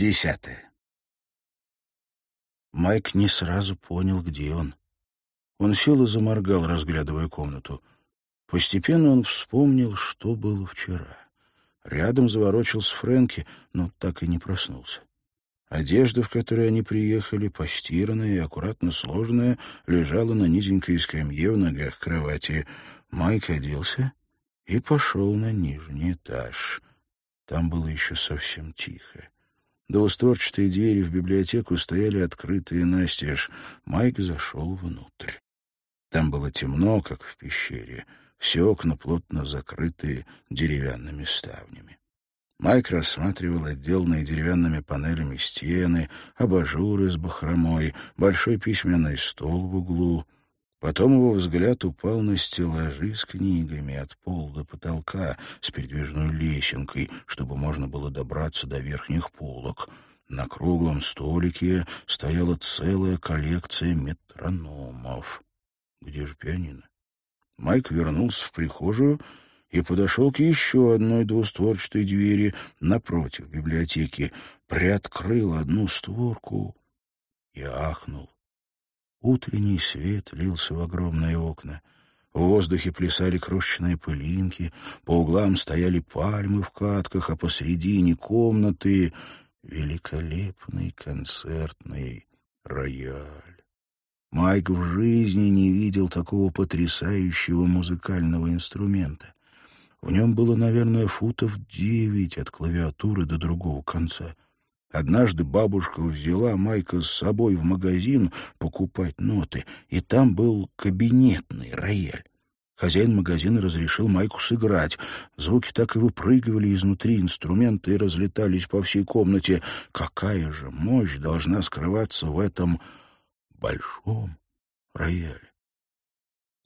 Десятое. Майк не сразу понял, где он. Он сел и заморгал, разглядывая комнату. Постепенно он вспомнил, что было вчера. Рядом заворочился Фрэнки, но так и не проснулся. Одежда, в которой они приехали, постиранная и аккуратно сложенная, лежала на низенькой скамье в ногах кровати. Майк оделся и пошел на нижний этаж. Там было еще совсем тихо. Двустворчатые двери в библиотеку стояли открытые настежь. Майк зашел внутрь. Там было темно, как в пещере. Все окна плотно закрытые деревянными ставнями. Майк рассматривал отделанные деревянными панелями стены, абажуры с бахромой, большой письменный стол в углу. Потом его взгляд упал на стеллажи с книгами от пола до потолка с передвижной лесенкой, чтобы можно было добраться до верхних полок. На круглом столике стояла целая коллекция метрономов. Где же пианино? Майк вернулся в прихожую и подошел к еще одной двустворчатой двери напротив библиотеки, приоткрыл одну створку и ахнул. Утренний свет лился в огромные окна. В воздухе плясали крошечные пылинки, по углам стояли пальмы в катках, а посредине комнаты — великолепный концертный рояль. Майк в жизни не видел такого потрясающего музыкального инструмента. В нем было, наверное, футов девять от клавиатуры до другого конца. Однажды бабушка взяла Майка с собой в магазин покупать ноты, и там был кабинетный рояль. Хозяин магазина разрешил Майку сыграть. Звуки так и выпрыгивали изнутри инструмента и разлетались по всей комнате. Какая же мощь должна скрываться в этом большом рояле?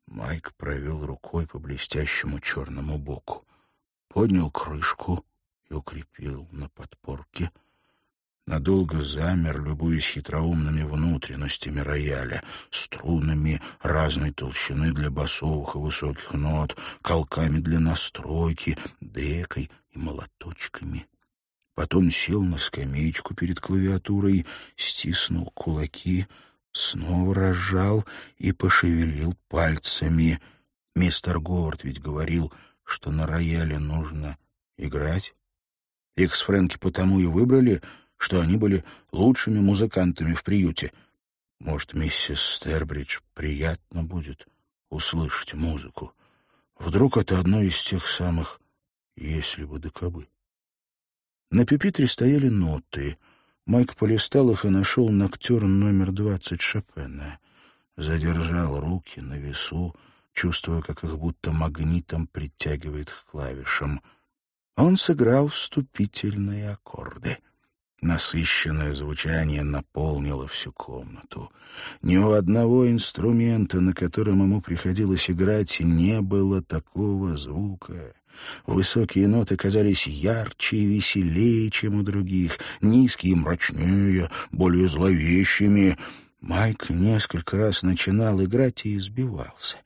Майк провел рукой по блестящему черному боку, поднял крышку и укрепил на подпорке. Надолго замер, любуясь хитроумными внутренностями рояля, струнами разной толщины для басовых и высоких нот, колками для настройки, декой и молоточками. Потом сел на скамеечку перед клавиатурой, стиснул кулаки — снова разжал и пошевелил пальцами. Мистер Говард ведь говорил, что на рояле нужно играть. Их с Фрэнки потому и выбрали, что они были лучшими музыкантами в приюте. Может, миссис Стербридж приятно будет услышать музыку. Вдруг это одно из тех самых «если бы да кабы». На пепитре стояли ноты — Майк полистал их и нашел ноктюрн номер двадцать Шопена. Задержал руки на весу, чувствуя, как их будто магнитом притягивает к клавишам. Он сыграл вступительные аккорды. Насыщенное звучание наполнило всю комнату. Ни у одного инструмента, на котором ему приходилось играть, не было такого звука. Высокие ноты казались ярче и веселее, чем у других, низкие — мрачнее, более зловещими. Майк несколько раз начинал играть и избивался.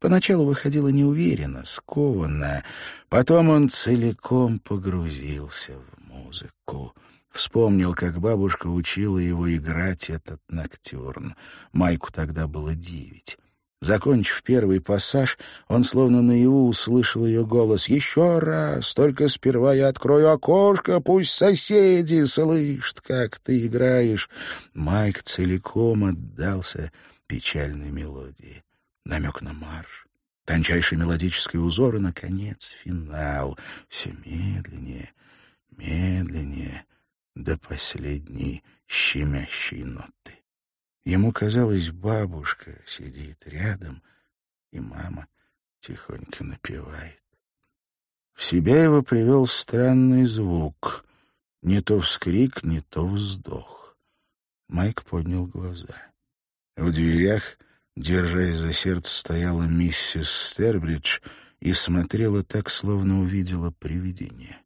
Поначалу выходило неуверенно, скованно. Потом он целиком погрузился в музыку. Вспомнил, как бабушка учила его играть этот ноктюрн. Майку тогда было девять. Закончив первый пассаж, он словно наяву услышал ее голос. «Еще раз! Только сперва я открою окошко, пусть соседи слышат, как ты играешь!» Майк целиком отдался печальной мелодии. Намек на марш, тончайший мелодический узор и, наконец, финал. Все медленнее, медленнее, до последней щемящей ноты. Ему казалось, бабушка сидит рядом, и мама тихонько напевает. В себя его привел странный звук. Не то вскрик, не то вздох. Майк поднял глаза. В дверях, держась за сердце, стояла миссис Стербридж и смотрела так, словно увидела привидение.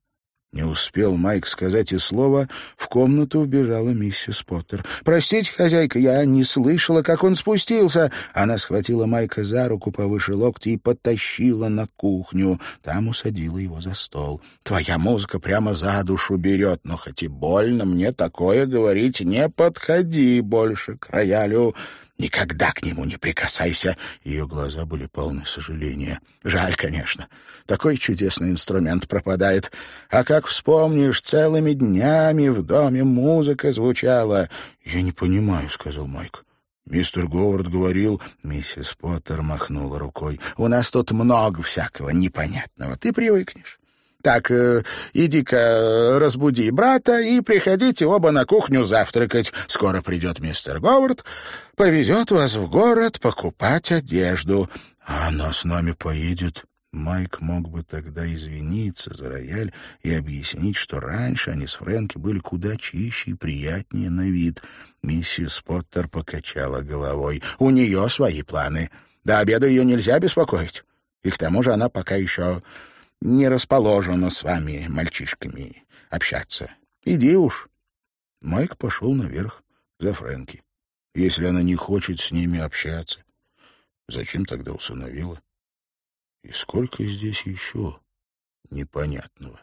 Не успел Майк сказать и слова, в комнату вбежала миссис Поттер. «Простите, хозяйка, я не слышала, как он спустился!» Она схватила Майка за руку повыше локти и потащила на кухню. Там усадила его за стол. «Твоя музыка прямо за душу берет, но хоть и больно мне такое говорить, не подходи больше к роялю!» Никогда к нему не прикасайся. Ее глаза были полны сожаления. Жаль, конечно. Такой чудесный инструмент пропадает. А как вспомнишь, целыми днями в доме музыка звучала. Я не понимаю, сказал Майк. Мистер Говард говорил, миссис Поттер махнула рукой. У нас тут много всякого непонятного. Ты привыкнешь. Так, э, иди-ка разбуди брата и приходите оба на кухню завтракать. Скоро придет мистер Говард, повезет вас в город покупать одежду. А она с нами поедет. Майк мог бы тогда извиниться за рояль и объяснить, что раньше они с Фрэнки были куда чище и приятнее на вид. Миссис Поттер покачала головой. «У нее свои планы. До обеда ее нельзя беспокоить. И к тому же она пока еще не расположена с вами, мальчишками, общаться. Иди уж. Майк пошел наверх за Фрэнки. Если она не хочет с ними общаться, зачем тогда усыновила? И сколько здесь еще непонятного?